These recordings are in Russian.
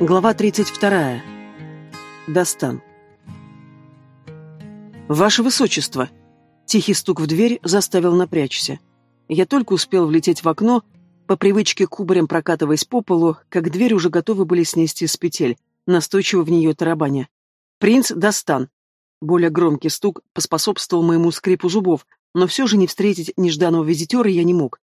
Глава 32. Достан. «Ваше Высочество!» Тихий стук в дверь заставил напрячься. Я только успел влететь в окно, по привычке кубарем прокатываясь по полу, как дверь уже готовы были снести с петель, настойчиво в нее тарабаня. «Принц Достан!» Более громкий стук поспособствовал моему скрипу зубов, но все же не встретить нежданного визитера я не мог.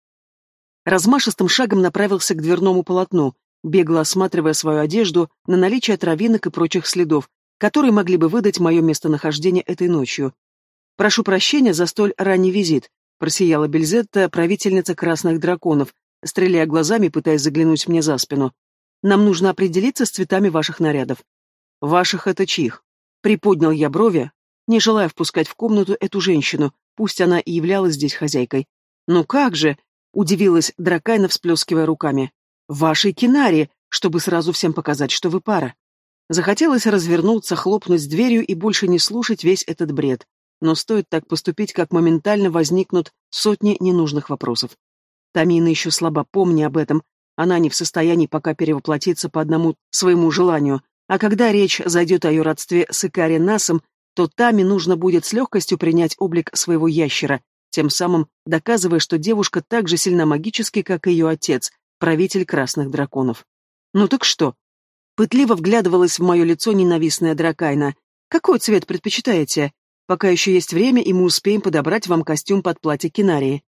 Размашистым шагом направился к дверному полотну, бегло осматривая свою одежду на наличие травинок и прочих следов, которые могли бы выдать мое местонахождение этой ночью. «Прошу прощения за столь ранний визит», — просияла Бельзетта, правительница красных драконов, стреляя глазами, пытаясь заглянуть мне за спину. «Нам нужно определиться с цветами ваших нарядов». «Ваших это чьих?» Приподнял я брови, не желая впускать в комнату эту женщину, пусть она и являлась здесь хозяйкой. «Ну как же!» — удивилась Дракайна, всплескивая руками вашей кинаре, чтобы сразу всем показать, что вы пара. Захотелось развернуться, хлопнуть дверью и больше не слушать весь этот бред. Но стоит так поступить, как моментально возникнут сотни ненужных вопросов. Тамина еще слабо помни об этом, она не в состоянии пока перевоплотиться по одному своему желанию, а когда речь зайдет о ее родстве с Икари Насом, то Тами нужно будет с легкостью принять облик своего ящера, тем самым доказывая, что девушка так же сильна магически, как и ее отец, правитель красных драконов. Ну так что? Пытливо вглядывалась в мое лицо ненавистная дракайна. Какой цвет предпочитаете? Пока еще есть время, и мы успеем подобрать вам костюм под платье Кинарии.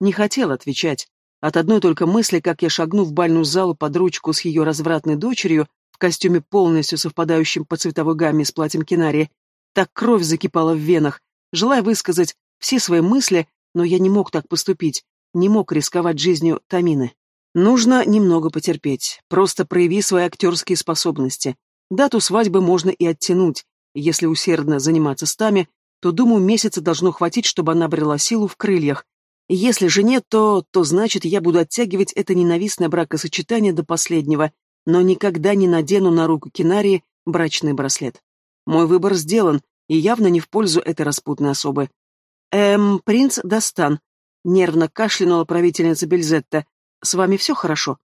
Не хотел отвечать. От одной только мысли, как я шагну в бальную залу под ручку с ее развратной дочерью, в костюме полностью совпадающем по цветовой гамме с платьем Кинарии, так кровь закипала в венах, желая высказать все свои мысли, но я не мог так поступить, не мог рисковать жизнью Тамины. Нужно немного потерпеть, просто прояви свои актерские способности. Дату свадьбы можно и оттянуть. Если усердно заниматься стами, то, думаю, месяца должно хватить, чтобы она обрела силу в крыльях. Если же нет, то, то значит, я буду оттягивать это ненавистное бракосочетание до последнего, но никогда не надену на руку Кинарии брачный браслет. Мой выбор сделан, и явно не в пользу этой распутной особы. Эм, принц Достан, нервно кашлянула правительница Бельзетта, с вами все хорошо?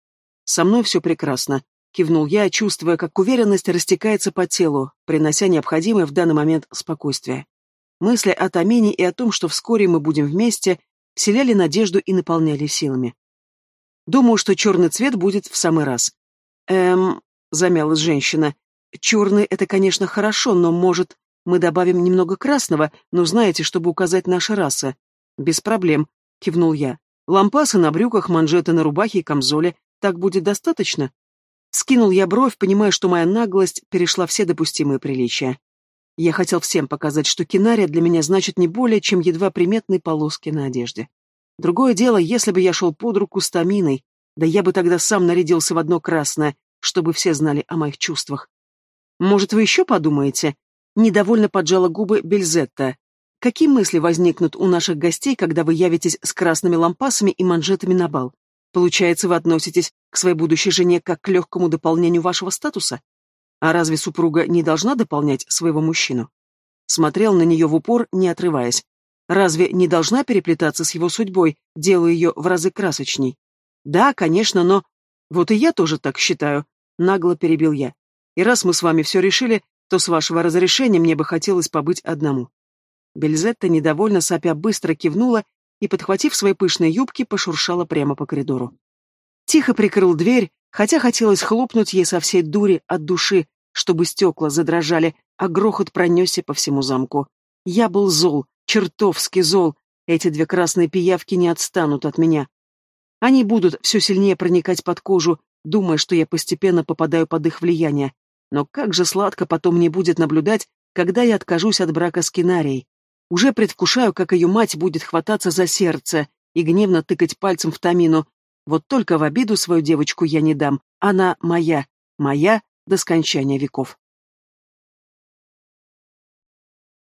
Со мной все прекрасно, кивнул я, чувствуя, как уверенность растекается по телу, принося необходимое в данный момент спокойствие. Мысли о Тамине и о том, что вскоре мы будем вместе, вселяли надежду и наполняли силами. Думаю, что черный цвет будет в самый раз. Эм, замялась женщина. Черный — это, конечно, хорошо, но, может, мы добавим немного красного, но знаете, чтобы указать наши расы. Без проблем, кивнул я. Лампасы на брюках, манжеты на рубахе и камзоле. Так будет достаточно? Скинул я бровь, понимая, что моя наглость перешла все допустимые приличия. Я хотел всем показать, что кинария для меня значит не более, чем едва приметные полоски на одежде. Другое дело, если бы я шел под руку с Таминой, да я бы тогда сам нарядился в одно красное, чтобы все знали о моих чувствах. Может, вы еще подумаете? Недовольно поджала губы Бельзетта. Какие мысли возникнут у наших гостей, когда вы явитесь с красными лампасами и манжетами на бал? Получается, вы относитесь к своей будущей жене как к легкому дополнению вашего статуса? А разве супруга не должна дополнять своего мужчину? Смотрел на нее в упор, не отрываясь. Разве не должна переплетаться с его судьбой, делая ее в разы красочней? Да, конечно, но... Вот и я тоже так считаю, нагло перебил я. И раз мы с вами все решили, то с вашего разрешения мне бы хотелось побыть одному. Бельзетта, недовольно сопя, быстро кивнула и, подхватив свои пышные юбки, пошуршала прямо по коридору. Тихо прикрыл дверь, хотя хотелось хлопнуть ей со всей дури от души, чтобы стекла задрожали, а грохот пронесся по всему замку. Я был зол, чертовски зол. Эти две красные пиявки не отстанут от меня. Они будут все сильнее проникать под кожу, думая, что я постепенно попадаю под их влияние. Но как же сладко потом мне будет наблюдать, когда я откажусь от брака с Кинарией. Уже предвкушаю, как ее мать будет хвататься за сердце и гневно тыкать пальцем в Тамину. Вот только в обиду свою девочку я не дам. Она моя, моя до скончания веков.